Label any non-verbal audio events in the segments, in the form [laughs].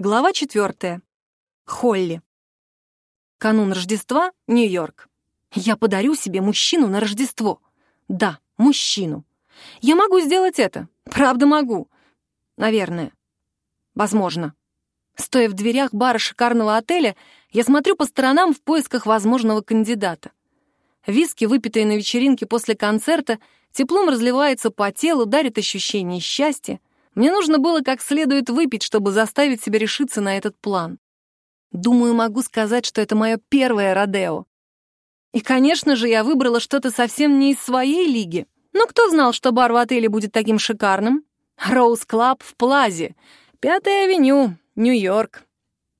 Глава четвертая. Холли. Канун Рождества, Нью-Йорк. Я подарю себе мужчину на Рождество. Да, мужчину. Я могу сделать это. Правда могу. Наверное. Возможно. Стоя в дверях бара шикарного отеля, я смотрю по сторонам в поисках возможного кандидата. Виски, выпитые на вечеринке после концерта, теплом разливается по телу, дарит ощущение счастья. Мне нужно было как следует выпить, чтобы заставить себя решиться на этот план. Думаю, могу сказать, что это мое первое родео. И, конечно же, я выбрала что-то совсем не из своей лиги. Но кто знал, что бар в отеле будет таким шикарным? Роуз Клаб в Плазе, Пятая авеню, Нью-Йорк.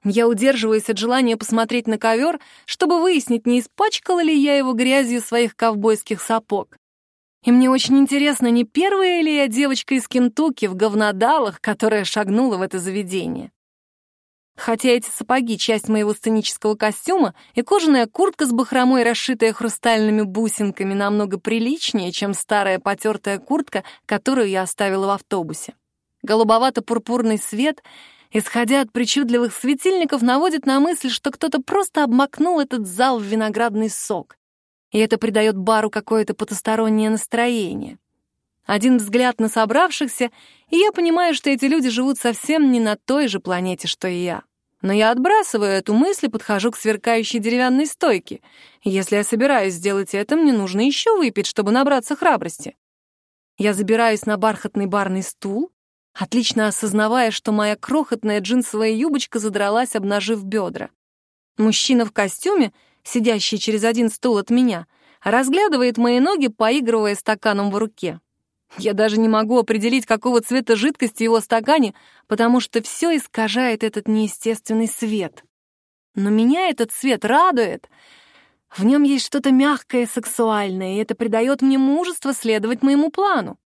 Я удерживаюсь от желания посмотреть на ковер, чтобы выяснить, не испачкала ли я его грязью своих ковбойских сапог. И мне очень интересно, не первая ли я девочка из Кентукки в говнодалах, которая шагнула в это заведение. Хотя эти сапоги — часть моего сценического костюма, и кожаная куртка с бахромой, расшитая хрустальными бусинками, намного приличнее, чем старая потертая куртка, которую я оставила в автобусе. Голубовато-пурпурный свет, исходя от причудливых светильников, наводит на мысль, что кто-то просто обмакнул этот зал в виноградный сок и это придает бару какое-то потустороннее настроение. Один взгляд на собравшихся, и я понимаю, что эти люди живут совсем не на той же планете, что и я. Но я отбрасываю эту мысль и подхожу к сверкающей деревянной стойке. Если я собираюсь сделать это, мне нужно еще выпить, чтобы набраться храбрости. Я забираюсь на бархатный барный стул, отлично осознавая, что моя крохотная джинсовая юбочка задралась, обнажив бедра. Мужчина в костюме — сидящий через один стул от меня, разглядывает мои ноги, поигрывая стаканом в руке. Я даже не могу определить, какого цвета жидкости в его стакане, потому что все искажает этот неестественный свет. Но меня этот цвет радует. В нем есть что-то мягкое и сексуальное, и это придает мне мужество следовать моему плану.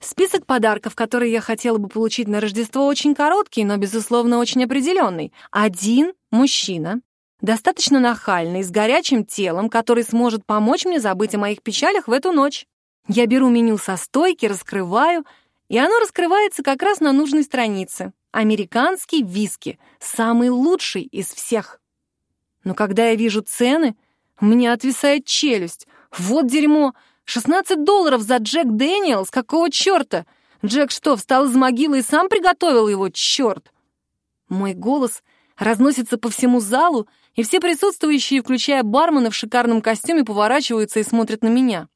Список подарков, которые я хотела бы получить на Рождество, очень короткий, но, безусловно, очень определенный. Один — мужчина, достаточно нахальный, с горячим телом, который сможет помочь мне забыть о моих печалях в эту ночь. Я беру меню со стойки, раскрываю, и оно раскрывается как раз на нужной странице. Американский виски, самый лучший из всех. Но когда я вижу цены, меня отвисает челюсть. Вот дерьмо! 16 долларов за Джек Дэниелс? Какого черта? Джек что, встал из могилы и сам приготовил его? Черт! Мой голос разносится по всему залу, и все присутствующие, включая бармена в шикарном костюме, поворачиваются и смотрят на меня.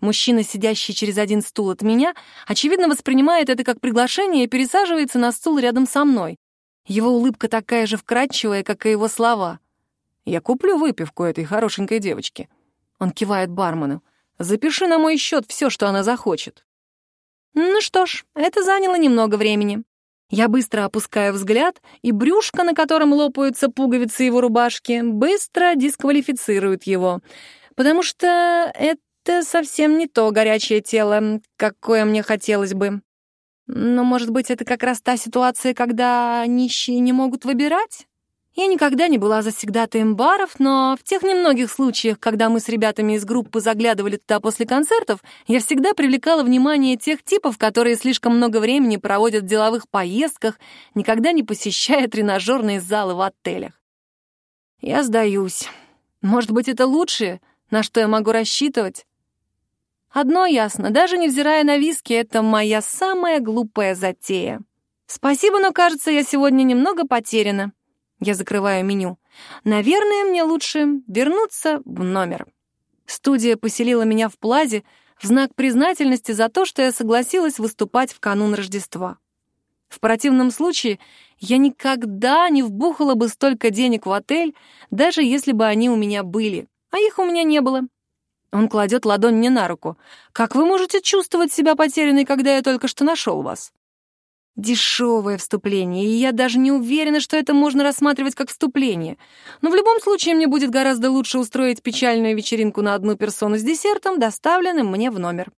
Мужчина, сидящий через один стул от меня, очевидно воспринимает это как приглашение и пересаживается на стул рядом со мной. Его улыбка такая же вкрадчивая, как и его слова. «Я куплю выпивку этой хорошенькой девочке». Он кивает бармену. «Запиши на мой счет все, что она захочет». Ну что ж, это заняло немного времени. Я быстро опускаю взгляд, и брюшко, на котором лопаются пуговицы его рубашки, быстро дисквалифицирует его, потому что это совсем не то горячее тело, какое мне хотелось бы. Но, может быть, это как раз та ситуация, когда нищие не могут выбирать? Я никогда не была завсегдатаем баров, но в тех немногих случаях, когда мы с ребятами из группы заглядывали туда после концертов, я всегда привлекала внимание тех типов, которые слишком много времени проводят в деловых поездках, никогда не посещая [laughs] тренажерные залы в отелях. Я сдаюсь. Может быть, это лучшее, на что я могу рассчитывать? Одно ясно, даже невзирая на виски, это моя самая глупая затея. Спасибо, но, кажется, я сегодня немного потеряна. Я закрываю меню. Наверное, мне лучше вернуться в номер. Студия поселила меня в плазе в знак признательности за то, что я согласилась выступать в канун Рождества. В противном случае я никогда не вбухала бы столько денег в отель, даже если бы они у меня были, а их у меня не было. Он кладет ладонь мне на руку. «Как вы можете чувствовать себя потерянной, когда я только что нашел вас?» Дешевое вступление, и я даже не уверена, что это можно рассматривать как вступление. Но в любом случае мне будет гораздо лучше устроить печальную вечеринку на одну персону с десертом, доставленным мне в номер.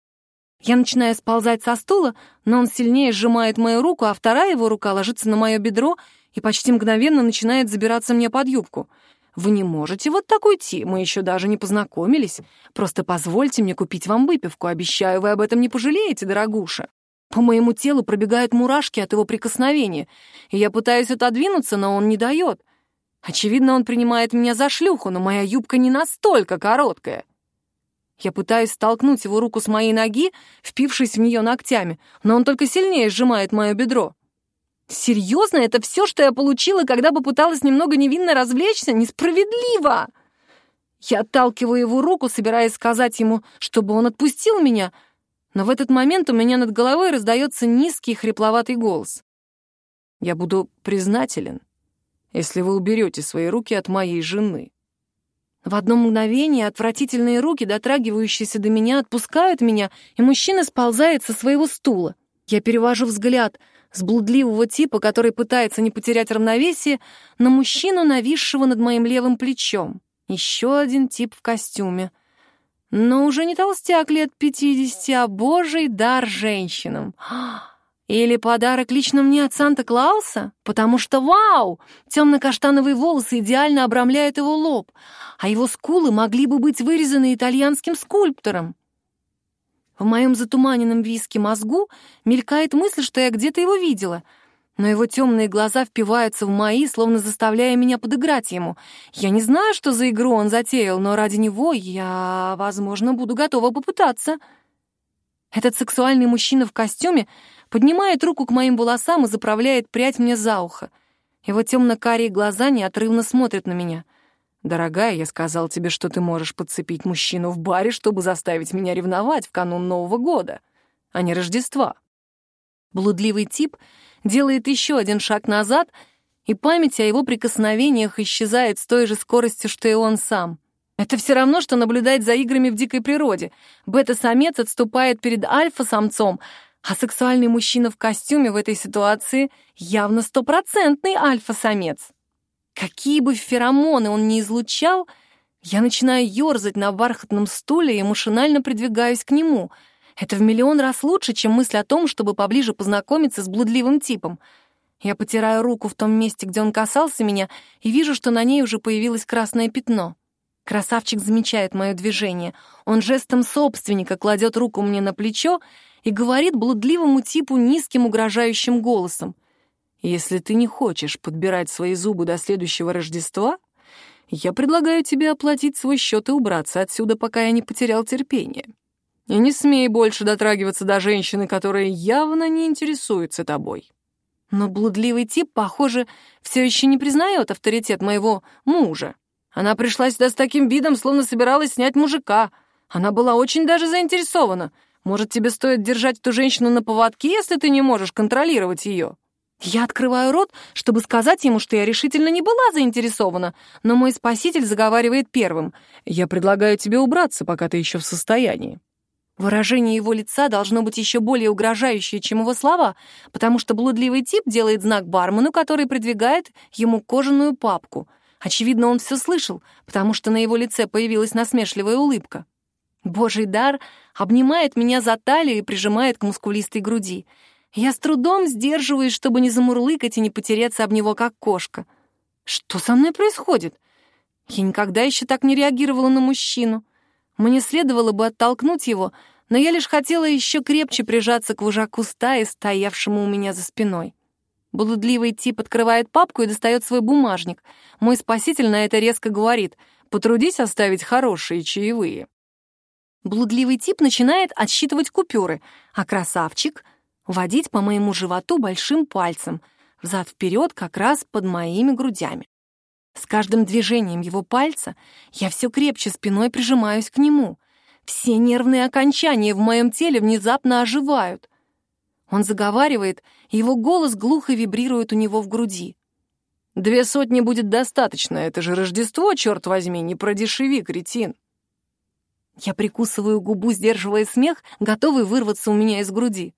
Я начинаю сползать со стула, но он сильнее сжимает мою руку, а вторая его рука ложится на мое бедро и почти мгновенно начинает забираться мне под юбку. «Вы не можете вот так уйти, мы еще даже не познакомились. Просто позвольте мне купить вам выпивку, обещаю, вы об этом не пожалеете, дорогуша». По моему телу пробегают мурашки от его прикосновения, и я пытаюсь отодвинуться, но он не дает. Очевидно, он принимает меня за шлюху, но моя юбка не настолько короткая. Я пытаюсь столкнуть его руку с моей ноги, впившись в нее ногтями, но он только сильнее сжимает мое бедро. Серьезно, это все, что я получила, когда попыталась немного невинно развлечься? Несправедливо! Я отталкиваю его руку, собираясь сказать ему, чтобы он отпустил меня, но в этот момент у меня над головой раздается низкий хрипловатый голос. «Я буду признателен, если вы уберете свои руки от моей жены». В одно мгновение отвратительные руки, дотрагивающиеся до меня, отпускают меня, и мужчина сползает со своего стула. Я перевожу взгляд с блудливого типа, который пытается не потерять равновесие, на мужчину, нависшего над моим левым плечом. Еще один тип в костюме. Но уже не толстяк лет пятидесяти, а божий дар женщинам. Или подарок лично мне от Санта-Клауса? Потому что, вау, темно-каштановые волосы идеально обрамляют его лоб, а его скулы могли бы быть вырезаны итальянским скульптором. В моем затуманенном виске мозгу мелькает мысль, что я где-то его видела, но его темные глаза впиваются в мои, словно заставляя меня подыграть ему. Я не знаю, что за игру он затеял, но ради него я, возможно, буду готова попытаться. Этот сексуальный мужчина в костюме поднимает руку к моим волосам и заправляет прядь мне за ухо. Его темно-карие глаза неотрывно смотрят на меня — «Дорогая, я сказал тебе, что ты можешь подцепить мужчину в баре, чтобы заставить меня ревновать в канун Нового года, а не Рождества». Блудливый тип делает еще один шаг назад, и память о его прикосновениях исчезает с той же скоростью, что и он сам. Это все равно, что наблюдать за играми в дикой природе. Бета-самец отступает перед альфа-самцом, а сексуальный мужчина в костюме в этой ситуации явно стопроцентный альфа-самец. Какие бы феромоны он ни излучал, я начинаю ерзать на бархатном стуле и машинально придвигаюсь к нему. Это в миллион раз лучше, чем мысль о том, чтобы поближе познакомиться с блудливым типом. Я потираю руку в том месте, где он касался меня, и вижу, что на ней уже появилось красное пятно. Красавчик замечает мое движение. Он жестом собственника кладет руку мне на плечо и говорит блудливому типу низким угрожающим голосом — если ты не хочешь подбирать свои зубы до следующего Рождества, я предлагаю тебе оплатить свой счет и убраться отсюда, пока я не потерял терпение. И не смей больше дотрагиваться до женщины, которая явно не интересуется тобой. Но блудливый тип, похоже, все еще не признает авторитет моего мужа. Она пришла сюда с таким видом, словно собиралась снять мужика. Она была очень даже заинтересована. Может, тебе стоит держать эту женщину на поводке, если ты не можешь контролировать ее? Я открываю рот, чтобы сказать ему, что я решительно не была заинтересована, но мой спаситель заговаривает первым. «Я предлагаю тебе убраться, пока ты еще в состоянии». Выражение его лица должно быть еще более угрожающее, чем его слова, потому что блудливый тип делает знак бармену, который придвигает ему кожаную папку. Очевидно, он все слышал, потому что на его лице появилась насмешливая улыбка. Божий дар обнимает меня за талию и прижимает к мускулистой груди — я с трудом сдерживаюсь, чтобы не замурлыкать и не потереться об него, как кошка. Что со мной происходит? Я никогда еще так не реагировала на мужчину. Мне следовало бы оттолкнуть его, но я лишь хотела еще крепче прижаться к вожаку стаи, стоявшему у меня за спиной. Блудливый тип открывает папку и достает свой бумажник. Мой спаситель на это резко говорит «Потрудись оставить хорошие чаевые». Блудливый тип начинает отсчитывать купюры, а красавчик — водить по моему животу большим пальцем, взад-вперед как раз под моими грудями. С каждым движением его пальца я все крепче спиной прижимаюсь к нему. Все нервные окончания в моем теле внезапно оживают. Он заговаривает, его голос глухо вибрирует у него в груди. «Две сотни будет достаточно, это же Рождество, черт возьми, не продешеви, кретин!» Я прикусываю губу, сдерживая смех, готовый вырваться у меня из груди.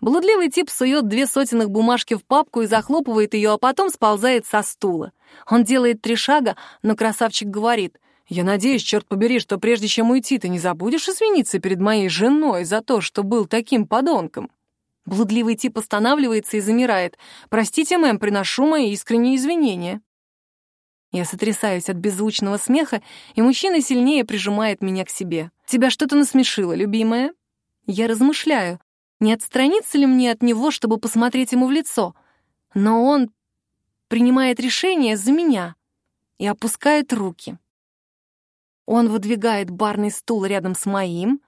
Блудливый тип сует две сотенных бумажки в папку и захлопывает ее, а потом сползает со стула. Он делает три шага, но красавчик говорит, «Я надеюсь, черт побери, что прежде чем уйти, ты не забудешь извиниться перед моей женой за то, что был таким подонком». Блудливый тип останавливается и замирает. «Простите, мэм, приношу мои искренние извинения». Я сотрясаюсь от беззвучного смеха, и мужчина сильнее прижимает меня к себе. «Тебя что-то насмешило, любимая?» Я размышляю, не отстраниться ли мне от него, чтобы посмотреть ему в лицо. Но он принимает решение за меня и опускает руки. Он выдвигает барный стул рядом с моим,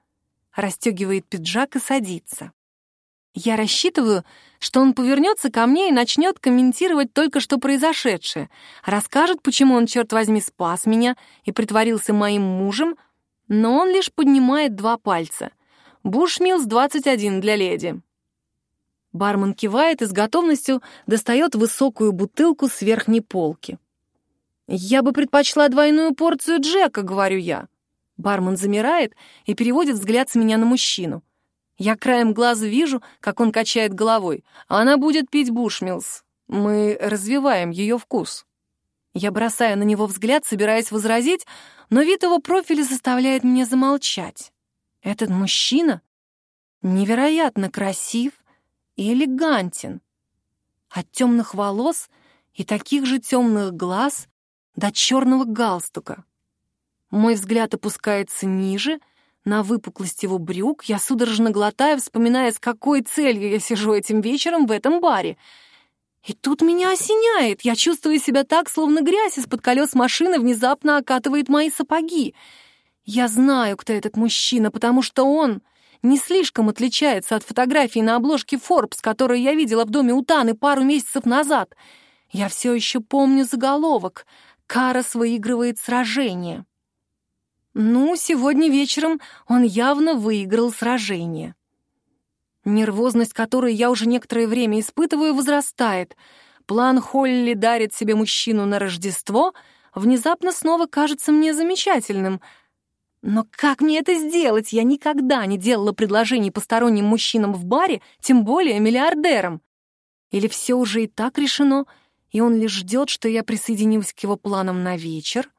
расстегивает пиджак и садится. Я рассчитываю, что он повернется ко мне и начнет комментировать только что произошедшее, расскажет, почему он, черт возьми, спас меня и притворился моим мужем, но он лишь поднимает два пальца. «Бушмилс 21 для леди». Бармен кивает и с готовностью достает высокую бутылку с верхней полки. «Я бы предпочла двойную порцию Джека», — говорю я. Бармен замирает и переводит взгляд с меня на мужчину. Я краем глаза вижу, как он качает головой. Она будет пить бушмилс. Мы развиваем ее вкус. Я бросаю на него взгляд, собираясь возразить, но вид его профиля заставляет меня замолчать. Этот мужчина невероятно красив и элегантен. От темных волос и таких же темных глаз до черного галстука. Мой взгляд опускается ниже — на выпуклость его брюк, я судорожно глотаю, вспоминая, с какой целью я сижу этим вечером в этом баре. И тут меня осеняет. Я чувствую себя так, словно грязь из-под колес машины внезапно окатывает мои сапоги. Я знаю, кто этот мужчина, потому что он не слишком отличается от фотографии на обложке Forbes, которую я видела в доме у Таны пару месяцев назад. Я все еще помню заголовок «Карас выигрывает сражение». Ну, сегодня вечером он явно выиграл сражение. Нервозность, которую я уже некоторое время испытываю, возрастает. План Холли дарит себе мужчину на Рождество внезапно снова кажется мне замечательным. Но как мне это сделать? Я никогда не делала предложений посторонним мужчинам в баре, тем более миллиардерам. Или все уже и так решено, и он лишь ждет, что я присоединюсь к его планам на вечер?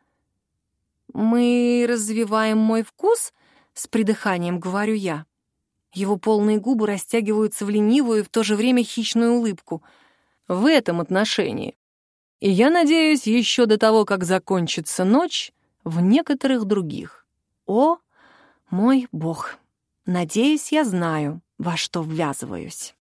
«Мы развиваем мой вкус?» — с придыханием говорю я. Его полные губы растягиваются в ленивую и в то же время хищную улыбку. В этом отношении. И я надеюсь, еще до того, как закончится ночь, в некоторых других. О, мой бог! Надеюсь, я знаю, во что ввязываюсь.